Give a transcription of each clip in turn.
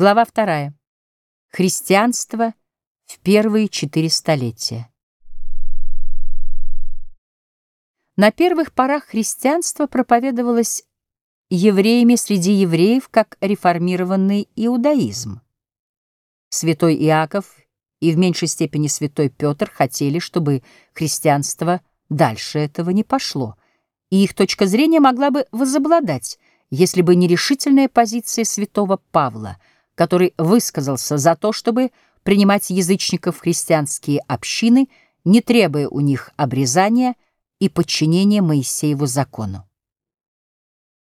Глава вторая. Христианство в первые четыре столетия. На первых порах христианство проповедовалось евреями среди евреев как реформированный иудаизм. Святой Иаков и в меньшей степени святой Петр хотели, чтобы христианство дальше этого не пошло, и их точка зрения могла бы возобладать, если бы не решительная позиция святого Павла — который высказался за то, чтобы принимать язычников в христианские общины, не требуя у них обрезания и подчинения Моисееву закону.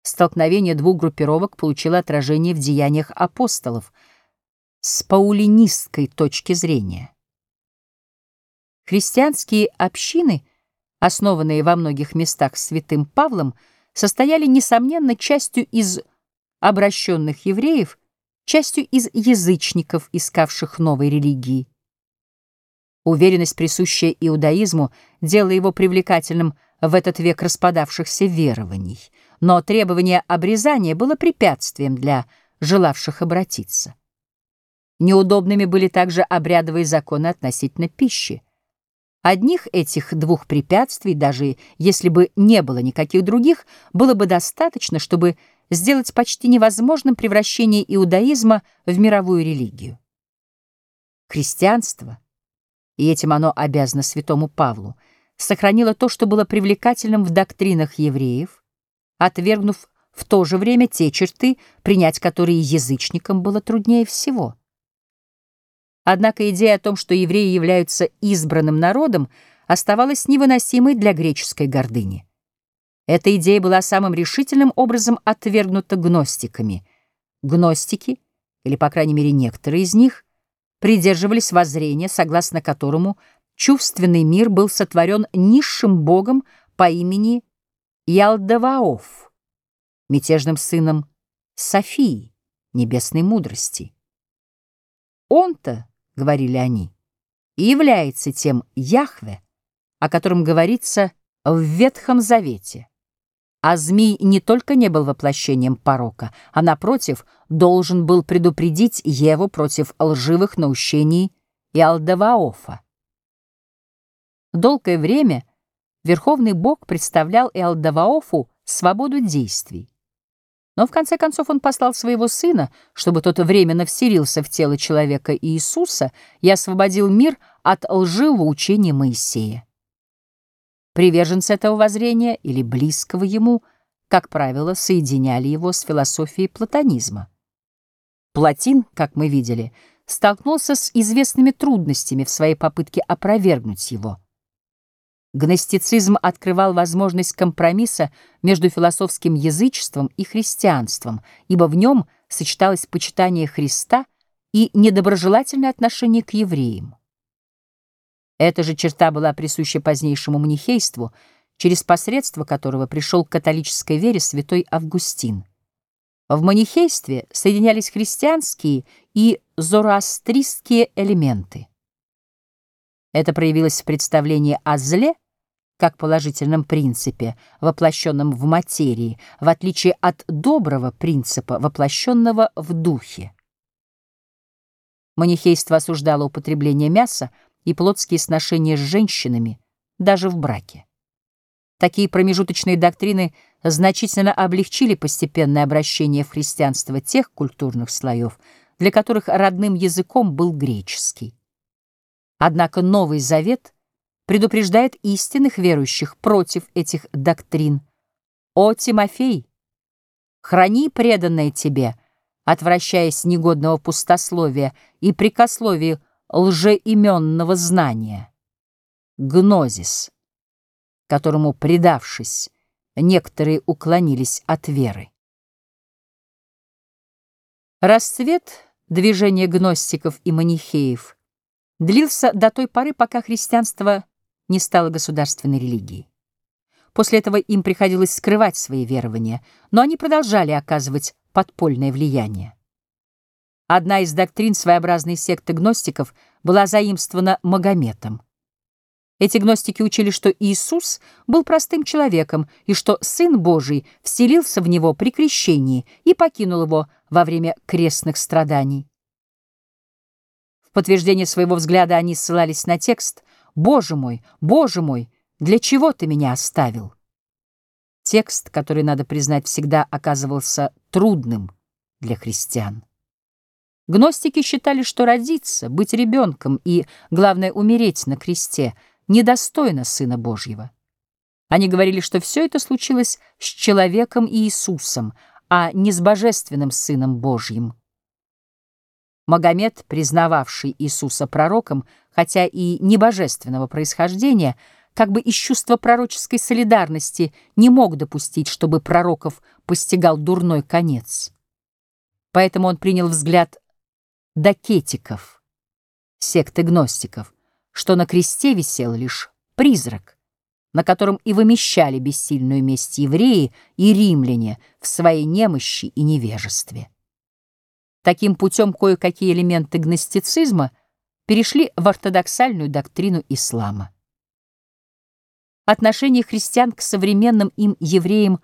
Столкновение двух группировок получило отражение в деяниях апостолов с паулинистской точки зрения. Христианские общины, основанные во многих местах святым Павлом, состояли, несомненно, частью из обращенных евреев, частью из язычников, искавших новой религии. Уверенность, присущая иудаизму, делала его привлекательным в этот век распадавшихся верований, но требование обрезания было препятствием для желавших обратиться. Неудобными были также обрядовые законы относительно пищи. Одних этих двух препятствий, даже если бы не было никаких других, было бы достаточно, чтобы сделать почти невозможным превращение иудаизма в мировую религию. Христианство, и этим оно обязано святому Павлу, сохранило то, что было привлекательным в доктринах евреев, отвергнув в то же время те черты, принять которые язычникам было труднее всего. Однако идея о том, что евреи являются избранным народом, оставалась невыносимой для греческой гордыни. Эта идея была самым решительным образом отвергнута гностиками. Гностики, или, по крайней мере, некоторые из них, придерживались воззрения, согласно которому чувственный мир был сотворен низшим богом по имени Ялдаваоф, мятежным сыном Софии, небесной мудрости. Он-то, — говорили они, — и является тем Яхве, о котором говорится в Ветхом Завете. А змей не только не был воплощением порока, а, напротив, должен был предупредить Еву против лживых наущений и Алдаваофа. Долгое время Верховный Бог представлял Иалдаваофу свободу действий. Но в конце концов он послал своего сына, чтобы тот временно вселился в тело человека Иисуса и освободил мир от лживого учения Моисея. Приверженцы этого воззрения или близкого ему, как правило, соединяли его с философией платонизма. Платин, как мы видели, столкнулся с известными трудностями в своей попытке опровергнуть его. Гностицизм открывал возможность компромисса между философским язычеством и христианством, ибо в нем сочеталось почитание Христа и недоброжелательное отношение к евреям. Эта же черта была присуща позднейшему манихейству, через посредство которого пришел к католической вере святой Августин. В манихействе соединялись христианские и зороастристские элементы. Это проявилось в представлении о зле как положительном принципе, воплощенном в материи, в отличие от доброго принципа, воплощенного в духе. Манихейство осуждало употребление мяса, и плотские сношения с женщинами, даже в браке. Такие промежуточные доктрины значительно облегчили постепенное обращение в христианство тех культурных слоев, для которых родным языком был греческий. Однако Новый Завет предупреждает истинных верующих против этих доктрин. «О, Тимофей, храни преданное тебе, отвращаясь негодного пустословия и прикословия лжеименного знания, гнозис, которому, предавшись, некоторые уклонились от веры. Расцвет движения гностиков и манихеев длился до той поры, пока христианство не стало государственной религией. После этого им приходилось скрывать свои верования, но они продолжали оказывать подпольное влияние. Одна из доктрин своеобразной секты гностиков была заимствована Магометом. Эти гностики учили, что Иисус был простым человеком и что Сын Божий вселился в него при крещении и покинул его во время крестных страданий. В подтверждение своего взгляда они ссылались на текст «Боже мой, Боже мой, для чего ты меня оставил?» Текст, который, надо признать, всегда оказывался трудным для христиан. Гностики считали, что родиться, быть ребенком и, главное, умереть на кресте — недостойно Сына Божьего. Они говорили, что все это случилось с человеком Иисусом, а не с божественным Сыном Божьим. Магомед, признававший Иисуса пророком, хотя и не божественного происхождения, как бы из чувства пророческой солидарности не мог допустить, чтобы пророков постигал дурной конец. Поэтому он принял взгляд докетиков, секты гностиков, что на кресте висел лишь призрак, на котором и вымещали бессильную месть евреи и римляне в своей немощи и невежестве. Таким путем кое-какие элементы гностицизма перешли в ортодоксальную доктрину ислама. Отношение христиан к современным им евреям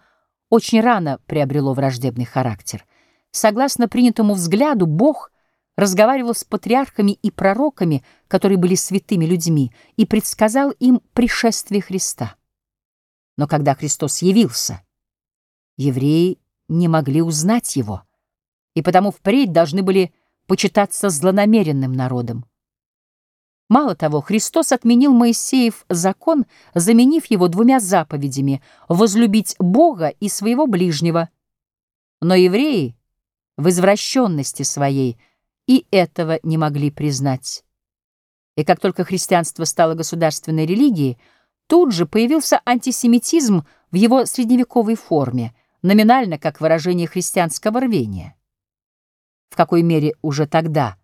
очень рано приобрело враждебный характер. Согласно принятому взгляду, Бог — разговаривал с патриархами и пророками, которые были святыми людьми, и предсказал им пришествие Христа. Но когда Христос явился, евреи не могли узнать его, и потому впредь должны были почитаться злонамеренным народом. Мало того, Христос отменил Моисеев закон, заменив его двумя заповедями — возлюбить Бога и своего ближнего. Но евреи в извращенности своей — и этого не могли признать. И как только христианство стало государственной религией, тут же появился антисемитизм в его средневековой форме, номинально как выражение христианского рвения. В какой мере уже тогда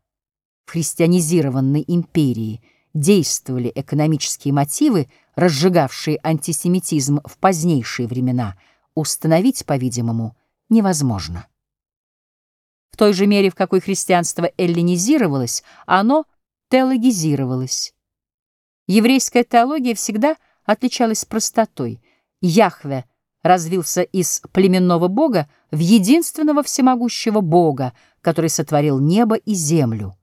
в христианизированной империи действовали экономические мотивы, разжигавшие антисемитизм в позднейшие времена, установить, по-видимому, невозможно. В той же мере, в какой христианство эллинизировалось, оно теологизировалось. Еврейская теология всегда отличалась простотой. Яхве развился из племенного бога в единственного всемогущего бога, который сотворил небо и землю.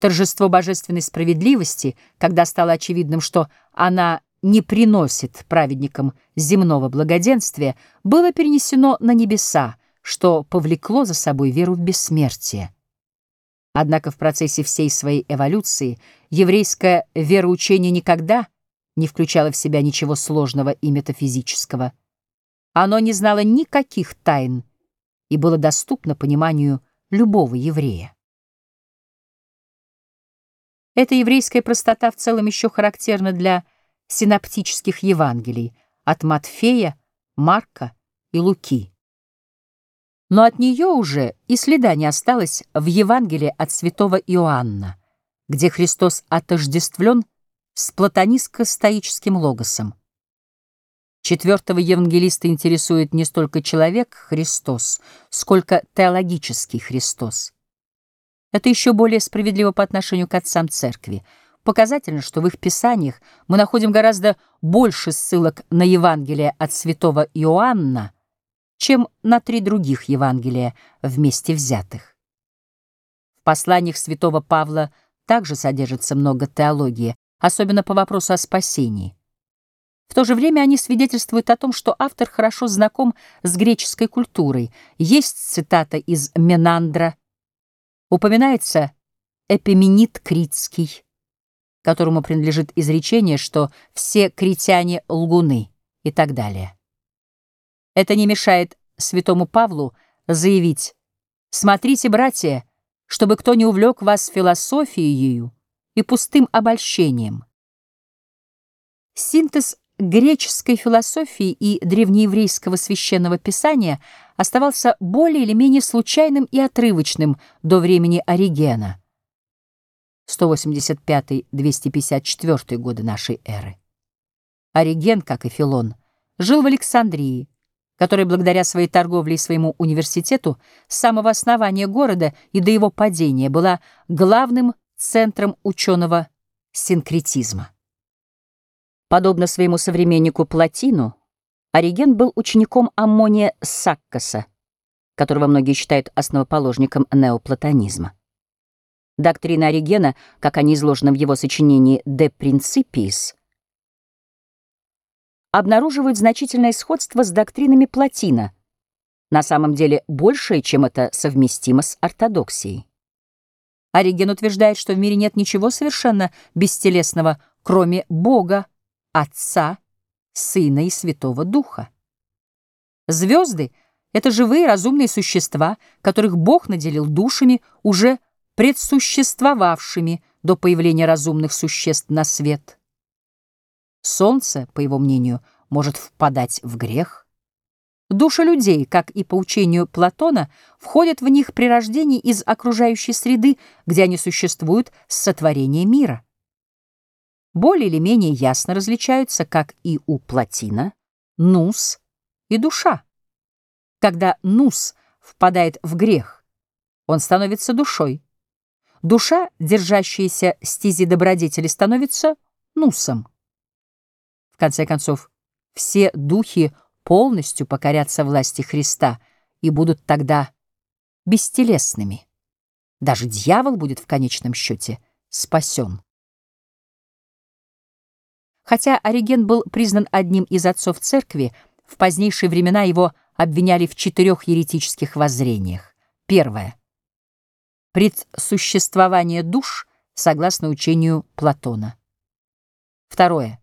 Торжество божественной справедливости, когда стало очевидным, что она не приносит праведникам земного благоденствия, было перенесено на небеса, что повлекло за собой веру в бессмертие. Однако в процессе всей своей эволюции еврейское вероучение никогда не включало в себя ничего сложного и метафизического. Оно не знало никаких тайн и было доступно пониманию любого еврея. Эта еврейская простота в целом еще характерна для синаптических Евангелий от Матфея, Марка и Луки. Но от нее уже и следа не осталось в Евангелии от святого Иоанна, где Христос отождествлен с платонистско-стоическим логосом. Четвертого евангелиста интересует не столько человек Христос, сколько теологический Христос. Это еще более справедливо по отношению к отцам церкви. Показательно, что в их писаниях мы находим гораздо больше ссылок на Евангелие от святого Иоанна, чем на три других Евангелия вместе взятых. В посланиях святого Павла также содержится много теологии, особенно по вопросу о спасении. В то же время они свидетельствуют о том, что автор хорошо знаком с греческой культурой. Есть цитата из Менандра. Упоминается Эпименит Критский, которому принадлежит изречение, что все критяне — лгуны и так далее. Это не мешает святому Павлу заявить «Смотрите, братья, чтобы кто не увлек вас философией и пустым обольщением». Синтез греческой философии и древнееврейского священного писания оставался более или менее случайным и отрывочным до времени Оригена. 185-254 годы нашей эры. Ориген, как и Филон, жил в Александрии, которая благодаря своей торговле и своему университету с самого основания города и до его падения была главным центром ученого синкретизма. Подобно своему современнику Платину, Ориген был учеником Аммония Саккаса, которого многие считают основоположником неоплатонизма. Доктрина Оригена, как они изложены в его сочинении «De Principiis», обнаруживают значительное сходство с доктринами Платина, на самом деле большее, чем это совместимо с ортодоксией. Ориген утверждает, что в мире нет ничего совершенно бестелесного, кроме Бога, Отца, Сына и Святого Духа. Звезды — это живые разумные существа, которых Бог наделил душами, уже предсуществовавшими до появления разумных существ на свет. Солнце, по его мнению, может впадать в грех. Души людей, как и по учению Платона, входят в них при рождении из окружающей среды, где они существуют с сотворения мира более или менее ясно различаются, как и у плотина, нус и душа. Когда нус впадает в грех, он становится душой. Душа, держащаяся стези добродетели, становится нусом. Конце концов, все духи полностью покорятся власти Христа и будут тогда бестелесными. Даже дьявол будет в конечном счете спасен. Хотя Ориген был признан одним из отцов церкви, в позднейшие времена его обвиняли в четырех еретических воззрениях. Первое. Предсуществование душ согласно учению Платона. Второе.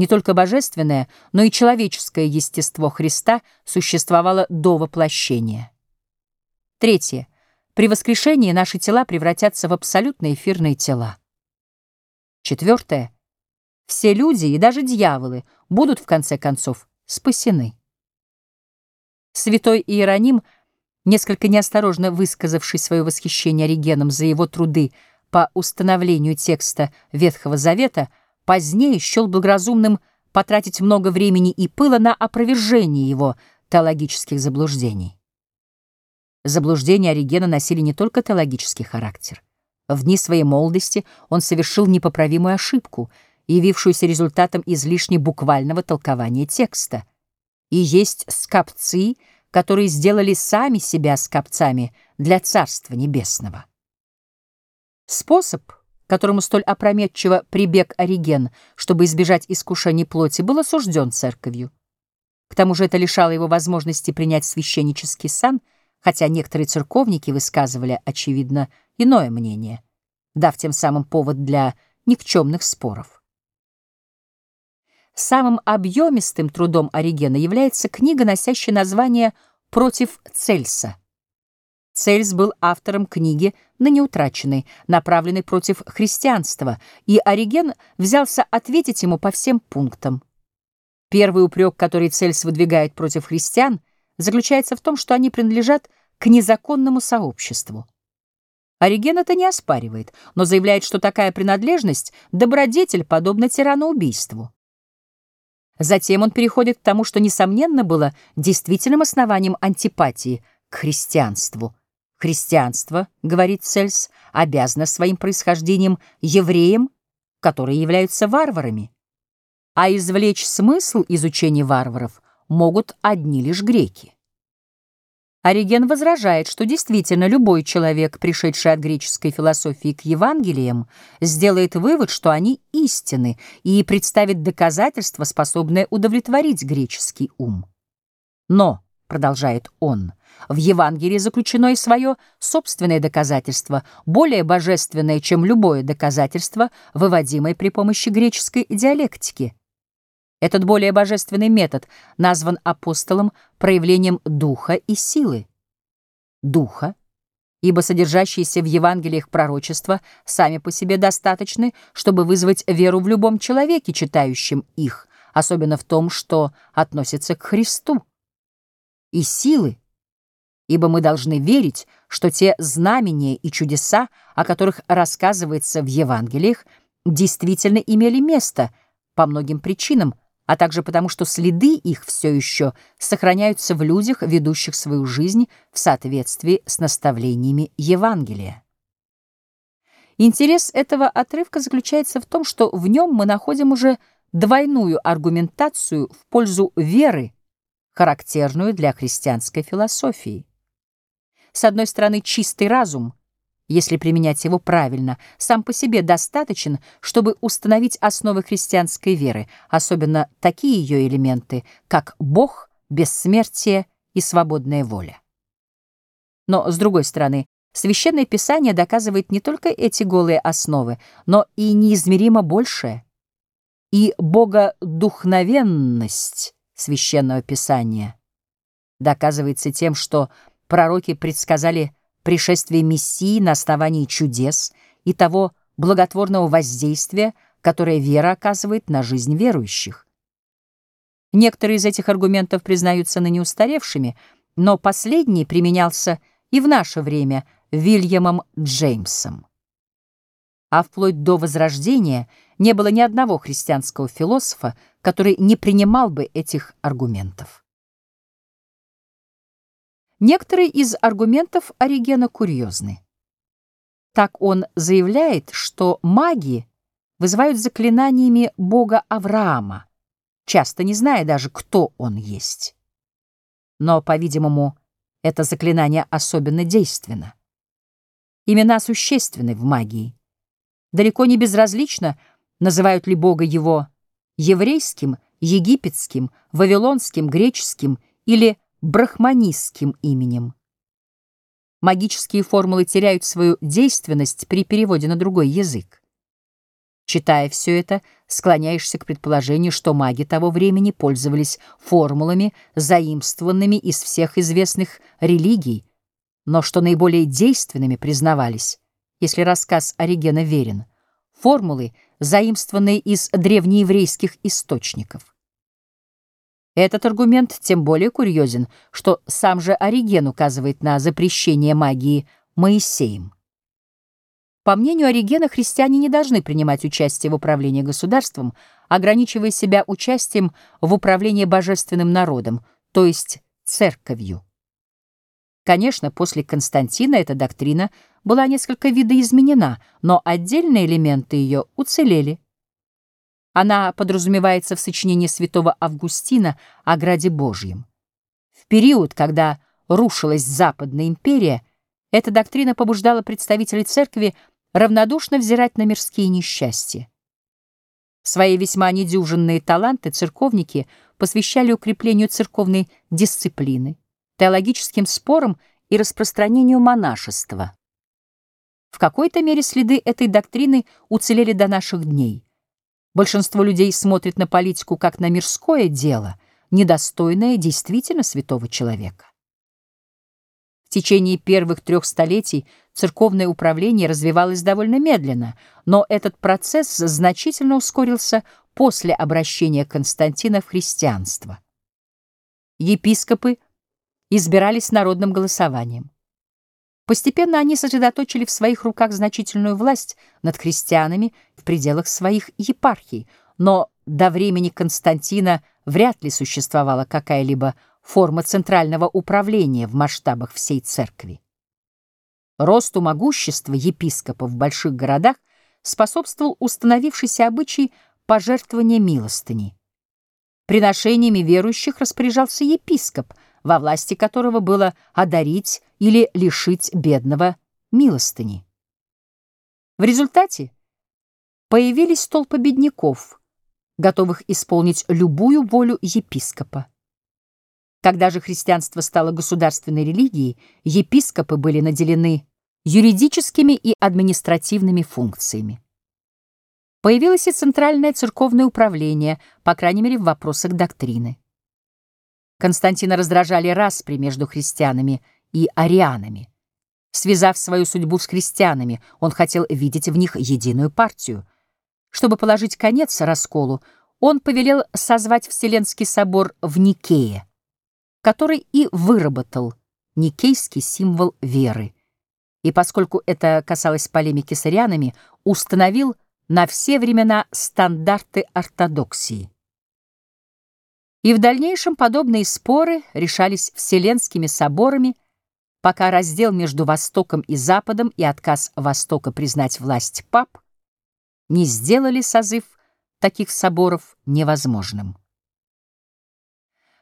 Не только божественное, но и человеческое естество Христа существовало до воплощения. Третье. При воскрешении наши тела превратятся в абсолютно эфирные тела. Четвертое. Все люди и даже дьяволы будут, в конце концов, спасены. Святой Иероним, несколько неосторожно высказавший свое восхищение Оригеном за его труды по установлению текста Ветхого Завета, позднее счел благоразумным потратить много времени и пыла на опровержение его теологических заблуждений. Заблуждения Оригена носили не только теологический характер. В дни своей молодости он совершил непоправимую ошибку — явившуюся результатом излишне буквального толкования текста. И есть скопцы, которые сделали сами себя скопцами для Царства Небесного. Способ, которому столь опрометчиво прибег Ориген, чтобы избежать искушений плоти, был осужден церковью. К тому же это лишало его возможности принять священнический сан, хотя некоторые церковники высказывали, очевидно, иное мнение, дав тем самым повод для никчемных споров. Самым объемистым трудом Оригена является книга, носящая название «Против Цельса». Цельс был автором книги, ныне утраченной, направленной против христианства, и Ориген взялся ответить ему по всем пунктам. Первый упрек, который Цельс выдвигает против христиан, заключается в том, что они принадлежат к незаконному сообществу. Ориген это не оспаривает, но заявляет, что такая принадлежность — добродетель, подобно тираноубийству. Затем он переходит к тому, что, несомненно, было действительным основанием антипатии к христианству. Христианство, говорит Цельс, обязано своим происхождением евреям, которые являются варварами. А извлечь смысл изучения варваров могут одни лишь греки. Ориген возражает, что действительно любой человек, пришедший от греческой философии к Евангелиям, сделает вывод, что они истины, и представит доказательства, способные удовлетворить греческий ум. Но, продолжает он, в Евангелии заключено и свое собственное доказательство, более божественное, чем любое доказательство, выводимое при помощи греческой диалектики. Этот более божественный метод назван апостолом проявлением духа и силы. Духа, ибо содержащиеся в Евангелиях пророчества сами по себе достаточны, чтобы вызвать веру в любом человеке, читающем их, особенно в том, что относится к Христу. И силы, ибо мы должны верить, что те знамения и чудеса, о которых рассказывается в Евангелиях, действительно имели место по многим причинам, а также потому, что следы их все еще сохраняются в людях, ведущих свою жизнь в соответствии с наставлениями Евангелия. Интерес этого отрывка заключается в том, что в нем мы находим уже двойную аргументацию в пользу веры, характерную для христианской философии. С одной стороны, чистый разум, если применять его правильно, сам по себе достаточен, чтобы установить основы христианской веры, особенно такие ее элементы, как Бог, бессмертие и свободная воля. Но, с другой стороны, Священное Писание доказывает не только эти голые основы, но и неизмеримо большее. И богодухновенность Священного Писания доказывается тем, что пророки предсказали пришествие Мессии на основании чудес и того благотворного воздействия, которое вера оказывает на жизнь верующих. Некоторые из этих аргументов признаются ныне устаревшими, но последний применялся и в наше время – Вильямом Джеймсом. А вплоть до Возрождения не было ни одного христианского философа, который не принимал бы этих аргументов. Некоторые из аргументов Оригена курьезны. Так он заявляет, что маги вызывают заклинаниями бога Авраама, часто не зная даже, кто он есть. Но, по-видимому, это заклинание особенно действенно. Имена существенны в магии. Далеко не безразлично, называют ли Бога его еврейским, египетским, вавилонским, греческим или брахманистским именем. Магические формулы теряют свою действенность при переводе на другой язык. Читая все это, склоняешься к предположению, что маги того времени пользовались формулами, заимствованными из всех известных религий, но что наиболее действенными признавались, если рассказ Оригена верен, формулы, заимствованные из древнееврейских источников. Этот аргумент тем более курьезен, что сам же Ориген указывает на запрещение магии Моисеем. По мнению Оригена, христиане не должны принимать участие в управлении государством, ограничивая себя участием в управлении божественным народом, то есть церковью. Конечно, после Константина эта доктрина была несколько видоизменена, но отдельные элементы ее уцелели. Она подразумевается в сочинении святого Августина о Граде Божьем. В период, когда рушилась Западная империя, эта доктрина побуждала представителей церкви равнодушно взирать на мирские несчастья. Свои весьма недюжинные таланты церковники посвящали укреплению церковной дисциплины теологическим спорам и распространению монашества. В какой-то мере следы этой доктрины уцелели до наших дней. Большинство людей смотрит на политику как на мирское дело, недостойное действительно святого человека. В течение первых трех столетий церковное управление развивалось довольно медленно, но этот процесс значительно ускорился после обращения Константина в христианство. Епископы – избирались народным голосованием. Постепенно они сосредоточили в своих руках значительную власть над христианами в пределах своих епархий, но до времени Константина вряд ли существовала какая-либо форма центрального управления в масштабах всей церкви. Росту могущества епископа в больших городах способствовал установившийся обычай пожертвования милостыни. Приношениями верующих распоряжался епископ — во власти которого было одарить или лишить бедного милостыни. В результате появились толпы бедняков, готовых исполнить любую волю епископа. Когда же христианство стало государственной религией, епископы были наделены юридическими и административными функциями. Появилось и центральное церковное управление, по крайней мере, в вопросах доктрины. Константина раздражали распри между христианами и арианами. Связав свою судьбу с христианами, он хотел видеть в них единую партию. Чтобы положить конец расколу, он повелел созвать Вселенский собор в Никее, который и выработал никейский символ веры. И поскольку это касалось полемики с арианами, установил на все времена стандарты ортодоксии. И в дальнейшем подобные споры решались вселенскими соборами, пока раздел между Востоком и Западом и отказ Востока признать власть пап не сделали созыв таких соборов невозможным.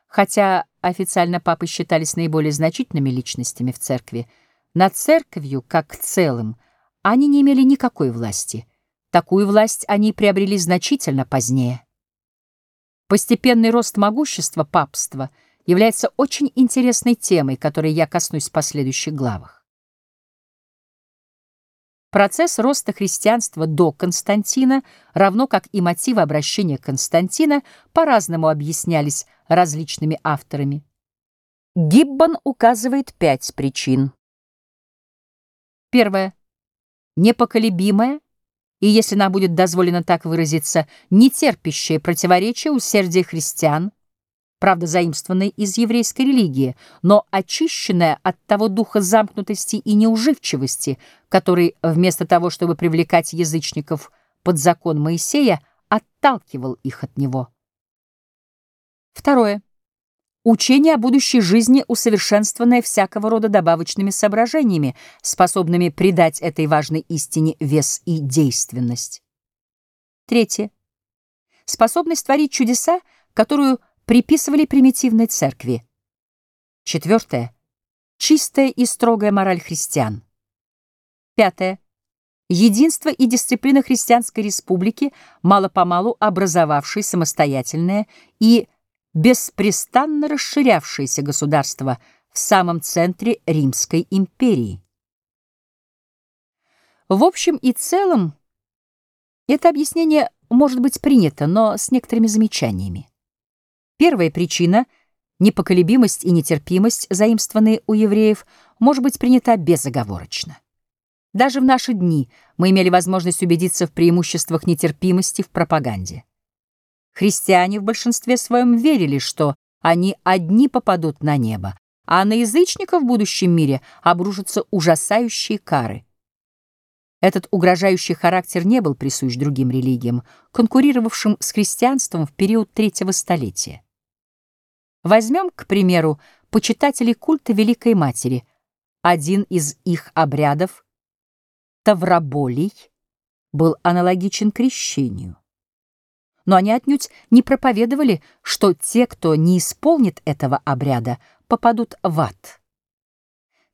Хотя официально папы считались наиболее значительными личностями в церкви, над церковью, как целым, они не имели никакой власти. Такую власть они приобрели значительно позднее. Постепенный рост могущества папства является очень интересной темой, которой я коснусь в последующих главах. Процесс роста христианства до Константина, равно как и мотивы обращения Константина, по-разному объяснялись различными авторами. Гиббон указывает пять причин. Первое. Непоколебимое, и, если нам будет дозволено так выразиться, нетерпящее противоречие усердия христиан, правда, заимствованной из еврейской религии, но очищенная от того духа замкнутости и неуживчивости, который, вместо того, чтобы привлекать язычников под закон Моисея, отталкивал их от него. Второе. Учение о будущей жизни, усовершенствованное всякого рода добавочными соображениями, способными придать этой важной истине вес и действенность. Третье. Способность творить чудеса, которую приписывали примитивной церкви. Четвертое. Чистая и строгая мораль христиан. Пятое. Единство и дисциплина христианской республики, мало-помалу образовавшей самостоятельное и беспрестанно расширявшееся государство в самом центре Римской империи. В общем и целом, это объяснение может быть принято, но с некоторыми замечаниями. Первая причина — непоколебимость и нетерпимость, заимствованные у евреев, может быть принята безоговорочно. Даже в наши дни мы имели возможность убедиться в преимуществах нетерпимости в пропаганде. Христиане в большинстве своем верили, что они одни попадут на небо, а на язычников в будущем мире обрушатся ужасающие кары. Этот угрожающий характер не был присущ другим религиям, конкурировавшим с христианством в период третьего столетия. Возьмем, к примеру, почитателей культа Великой Матери. Один из их обрядов, Тавроболий, был аналогичен крещению. Но они отнюдь не проповедовали, что те, кто не исполнит этого обряда, попадут в ад.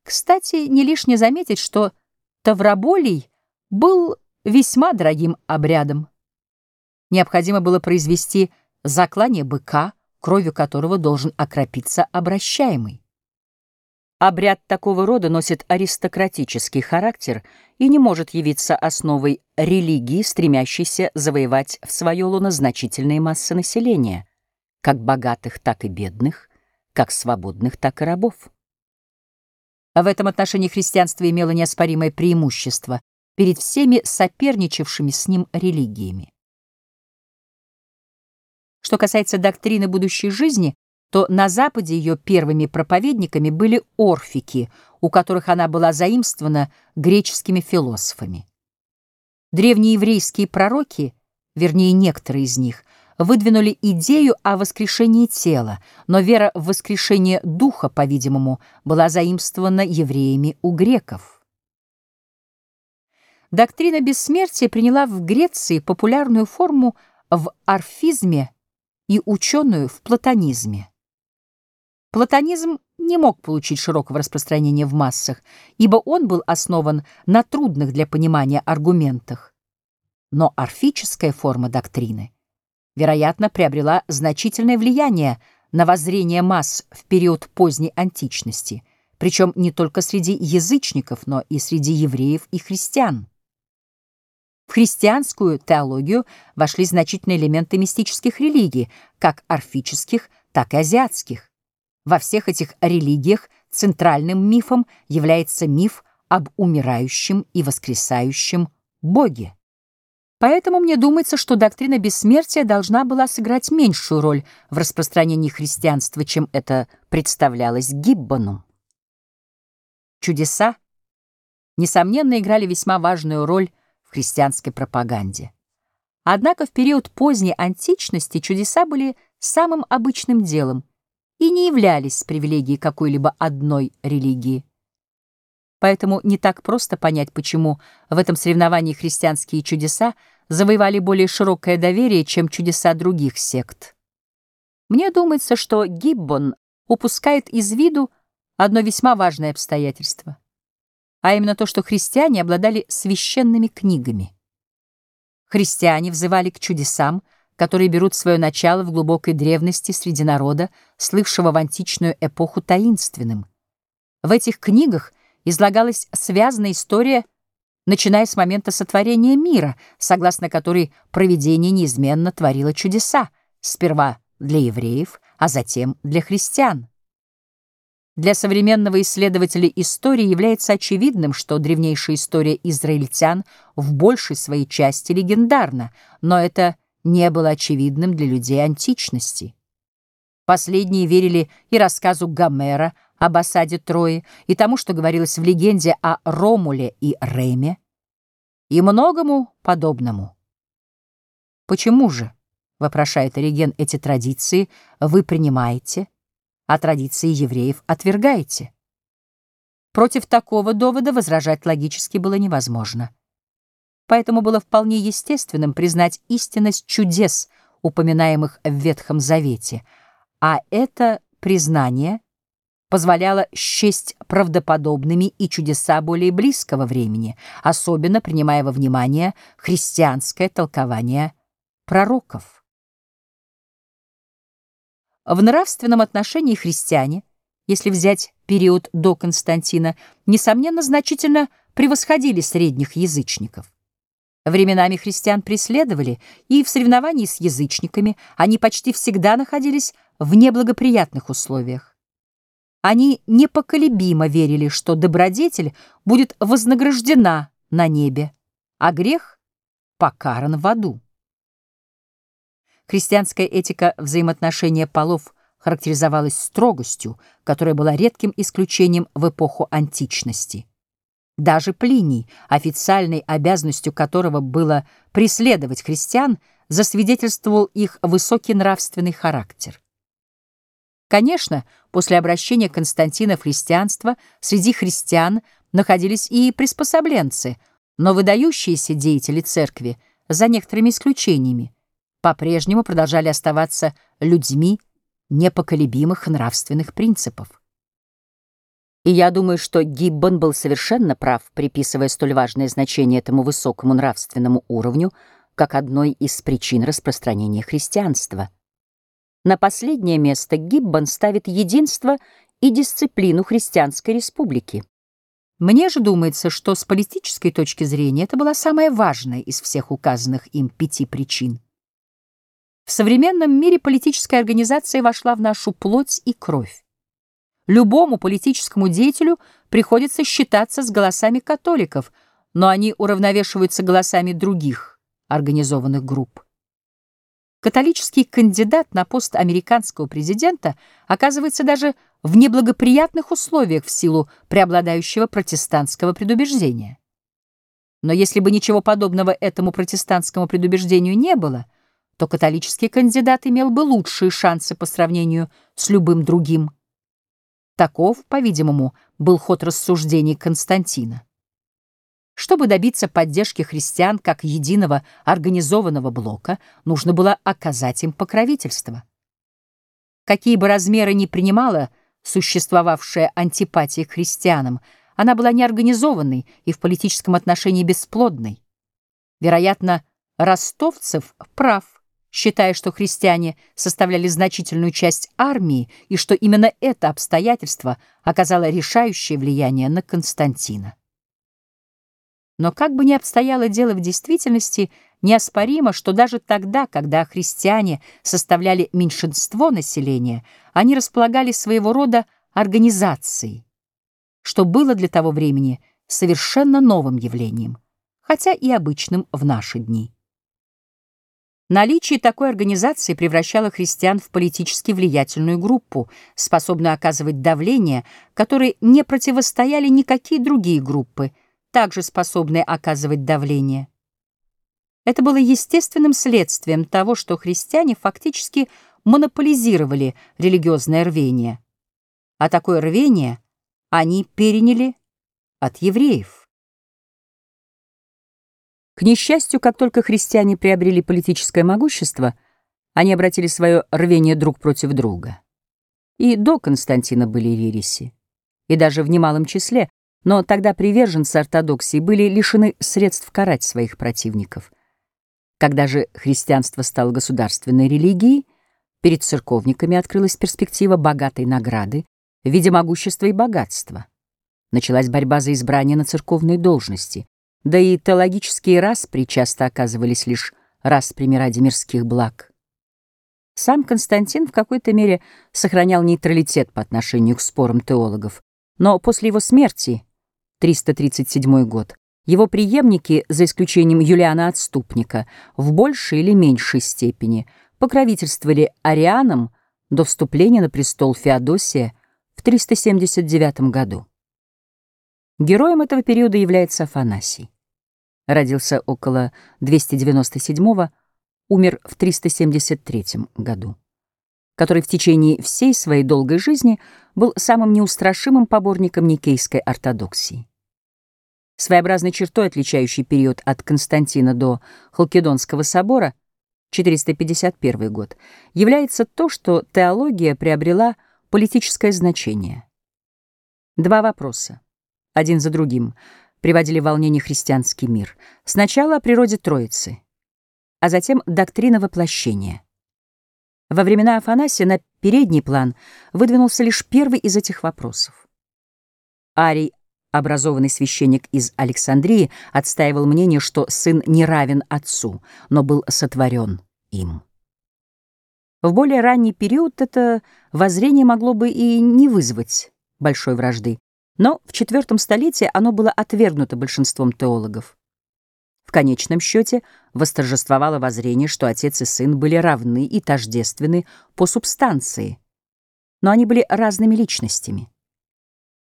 Кстати, не лишне заметить, что Тавроболий был весьма дорогим обрядом. Необходимо было произвести заклание быка, кровью которого должен окропиться обращаемый. Обряд такого рода носит аристократический характер и не может явиться основой религии, стремящейся завоевать в свое лоно значительные массы населения, как богатых, так и бедных, как свободных, так и рабов. А в этом отношении христианство имело неоспоримое преимущество перед всеми соперничавшими с ним религиями. Что касается доктрины будущей жизни, то на Западе ее первыми проповедниками были орфики, у которых она была заимствована греческими философами. Древнееврейские пророки, вернее некоторые из них, выдвинули идею о воскрешении тела, но вера в воскрешение духа, по-видимому, была заимствована евреями у греков. Доктрина бессмертия приняла в Греции популярную форму в орфизме и ученую в платонизме. Платонизм не мог получить широкого распространения в массах, ибо он был основан на трудных для понимания аргументах. Но орфическая форма доктрины, вероятно, приобрела значительное влияние на воззрение масс в период поздней античности, причем не только среди язычников, но и среди евреев и христиан. В христианскую теологию вошли значительные элементы мистических религий, как орфических, так и азиатских. Во всех этих религиях центральным мифом является миф об умирающем и воскресающем Боге. Поэтому мне думается, что доктрина бессмертия должна была сыграть меньшую роль в распространении христианства, чем это представлялось Гиббону. Чудеса, несомненно, играли весьма важную роль христианской пропаганде. Однако в период поздней античности чудеса были самым обычным делом и не являлись привилегией какой-либо одной религии. Поэтому не так просто понять, почему в этом соревновании христианские чудеса завоевали более широкое доверие, чем чудеса других сект. Мне думается, что Гиббон упускает из виду одно весьма важное обстоятельство, а именно то, что христиане обладали священными книгами. Христиане взывали к чудесам, которые берут свое начало в глубокой древности среди народа, слывшего в античную эпоху таинственным. В этих книгах излагалась связанная история, начиная с момента сотворения мира, согласно которой провидение неизменно творило чудеса, сперва для евреев, а затем для христиан. Для современного исследователя истории является очевидным, что древнейшая история израильтян в большей своей части легендарна, но это не было очевидным для людей античности. Последние верили и рассказу Гомера об осаде Трои, и тому, что говорилось в легенде о Ромуле и Реме, и многому подобному. «Почему же, — вопрошает Ориген, — эти традиции вы принимаете, а традиции евреев отвергаете?» Против такого довода возражать логически было невозможно. Поэтому было вполне естественным признать истинность чудес, упоминаемых в Ветхом Завете, а это признание позволяло счесть правдоподобными и чудеса более близкого времени, особенно принимая во внимание христианское толкование пророков. В нравственном отношении христиане, если взять период до Константина, несомненно, значительно превосходили средних язычников. Временами христиан преследовали, и в соревновании с язычниками они почти всегда находились в неблагоприятных условиях. Они непоколебимо верили, что добродетель будет вознаграждена на небе, а грех покаран в аду. Христианская этика взаимоотношения полов характеризовалась строгостью, которая была редким исключением в эпоху античности. Даже Плиний, официальной обязанностью которого было преследовать христиан, засвидетельствовал их высокий нравственный характер. Конечно, после обращения Константина в христианство среди христиан находились и приспособленцы, но выдающиеся деятели церкви, за некоторыми исключениями, по-прежнему продолжали оставаться людьми непоколебимых нравственных принципов. И я думаю, что Гиббон был совершенно прав, приписывая столь важное значение этому высокому нравственному уровню, как одной из причин распространения христианства. На последнее место Гиббон ставит единство и дисциплину христианской республики. Мне же думается, что с политической точки зрения это была самая важная из всех указанных им пяти причин. В современном мире политическая организация вошла в нашу плоть и кровь. Любому политическому деятелю приходится считаться с голосами католиков, но они уравновешиваются голосами других организованных групп. Католический кандидат на пост американского президента оказывается даже в неблагоприятных условиях в силу преобладающего протестантского предубеждения. Но если бы ничего подобного этому протестантскому предубеждению не было, то католический кандидат имел бы лучшие шансы по сравнению с любым другим. Таков, по-видимому, был ход рассуждений Константина. Чтобы добиться поддержки христиан как единого организованного блока, нужно было оказать им покровительство. Какие бы размеры ни принимала существовавшая антипатия к христианам, она была неорганизованной и в политическом отношении бесплодной. Вероятно, Ростовцев прав, считая, что христиане составляли значительную часть армии и что именно это обстоятельство оказало решающее влияние на Константина. Но как бы ни обстояло дело в действительности, неоспоримо, что даже тогда, когда христиане составляли меньшинство населения, они располагали своего рода организацией, что было для того времени совершенно новым явлением, хотя и обычным в наши дни. Наличие такой организации превращало христиан в политически влиятельную группу, способную оказывать давление, которой не противостояли никакие другие группы, также способные оказывать давление. Это было естественным следствием того, что христиане фактически монополизировали религиозное рвение. А такое рвение они переняли от евреев. К несчастью, как только христиане приобрели политическое могущество, они обратили свое рвение друг против друга. И до Константина были ереси, и даже в немалом числе, но тогда приверженцы ортодоксии были лишены средств карать своих противников. Когда же христианство стало государственной религией, перед церковниками открылась перспектива богатой награды в виде могущества и богатства. Началась борьба за избрание на церковные должности, да и теологические распри часто оказывались лишь распрями ради мирских благ. Сам Константин в какой-то мере сохранял нейтралитет по отношению к спорам теологов, но после его смерти, 337 год, его преемники, за исключением Юлиана Отступника, в большей или меньшей степени покровительствовали арианам до вступления на престол Феодосия в 379 году. Героем этого периода является Афанасий родился около 297-го, умер в 373 году, который в течение всей своей долгой жизни был самым неустрашимым поборником никейской ортодоксии. Своеобразной чертой, отличающей период от Константина до Халкидонского собора, 451 год, является то, что теология приобрела политическое значение. Два вопроса, один за другим — приводили в волнение христианский мир. Сначала о природе Троицы, а затем доктрина воплощения. Во времена Афанасия на передний план выдвинулся лишь первый из этих вопросов. Арий, образованный священник из Александрии, отстаивал мнение, что сын не равен отцу, но был сотворен им. В более ранний период это воззрение могло бы и не вызвать большой вражды, но в IV столетии оно было отвергнуто большинством теологов. В конечном счете восторжествовало воззрение, что отец и сын были равны и тождественны по субстанции, но они были разными личностями.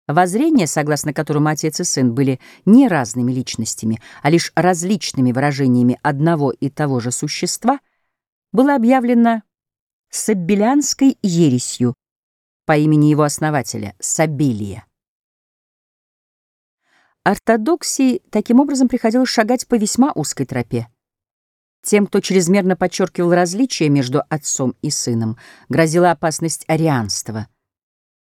Воззрение, согласно которому отец и сын были не разными личностями, а лишь различными выражениями одного и того же существа, было объявлено Саббелянской ересью по имени его основателя Сабелия. Ортодоксии таким образом приходилось шагать по весьма узкой тропе. Тем, кто чрезмерно подчеркивал различия между отцом и сыном, грозила опасность арианства.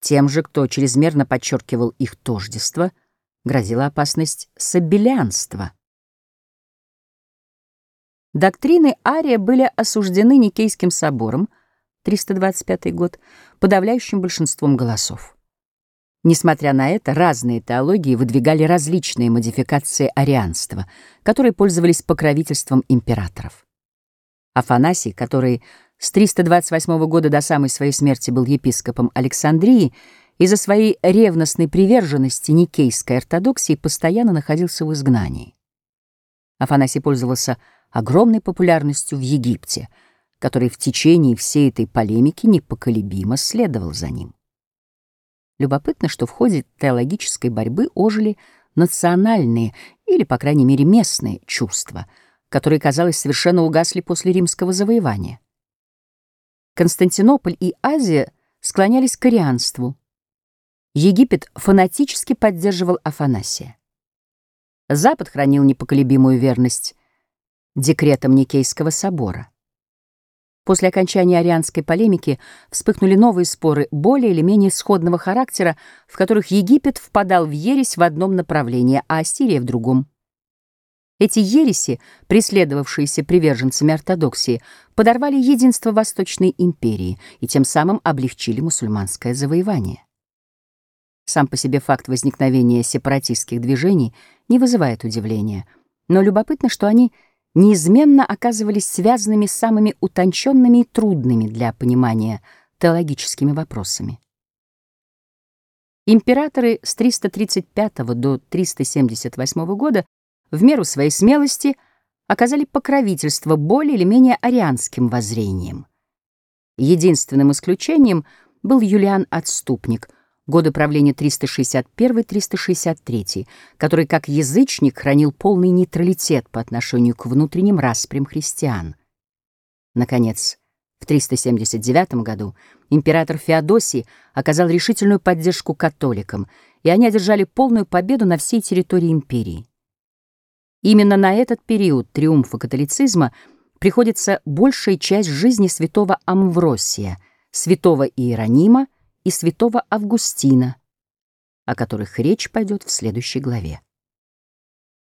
Тем же, кто чрезмерно подчеркивал их тождество, грозила опасность сабелянства. Доктрины Ария были осуждены Никейским собором, 325 год, подавляющим большинством голосов. Несмотря на это, разные теологии выдвигали различные модификации арианства, которые пользовались покровительством императоров. Афанасий, который с 328 года до самой своей смерти был епископом Александрии, из-за своей ревностной приверженности никейской ортодоксии постоянно находился в изгнании. Афанасий пользовался огромной популярностью в Египте, который в течение всей этой полемики непоколебимо следовал за ним. Любопытно, что в ходе теологической борьбы ожили национальные или, по крайней мере, местные чувства, которые, казалось, совершенно угасли после римского завоевания. Константинополь и Азия склонялись к арианству. Египет фанатически поддерживал Афанасия. Запад хранил непоколебимую верность декретам Никейского собора. После окончания арианской полемики вспыхнули новые споры более или менее сходного характера, в которых Египет впадал в ересь в одном направлении, а Ассирия — в другом. Эти ереси, преследовавшиеся приверженцами ортодоксии, подорвали единство Восточной империи и тем самым облегчили мусульманское завоевание. Сам по себе факт возникновения сепаратистских движений не вызывает удивления, но любопытно, что они — неизменно оказывались связанными с самыми утонченными и трудными для понимания теологическими вопросами. Императоры с 335 до 378 года в меру своей смелости оказали покровительство более или менее арианским воззрением. Единственным исключением был Юлиан Отступник, годы правления 361-363, который как язычник хранил полный нейтралитет по отношению к внутренним распрям христиан. Наконец, в 379 году император Феодосий оказал решительную поддержку католикам, и они одержали полную победу на всей территории империи. Именно на этот период триумфа католицизма приходится большая часть жизни святого Амвросия, святого Иеронима и святого Августина, о которых речь пойдет в следующей главе.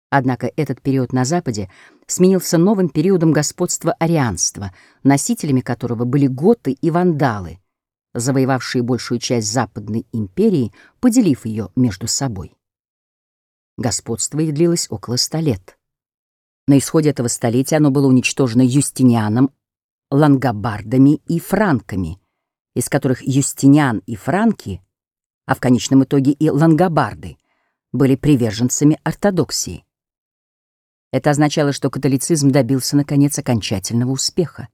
Однако этот период на Западе сменился новым периодом господства арианства, носителями которого были готы и вандалы, завоевавшие большую часть Западной империи, поделив ее между собой. Господство их длилось около ста лет. На исходе этого столетия оно было уничтожено Юстинианом, лангобардами и франками, из которых Юстиниан и франки, а в конечном итоге и лангобарды, были приверженцами ортодоксии. Это означало, что католицизм добился, наконец, окончательного успеха.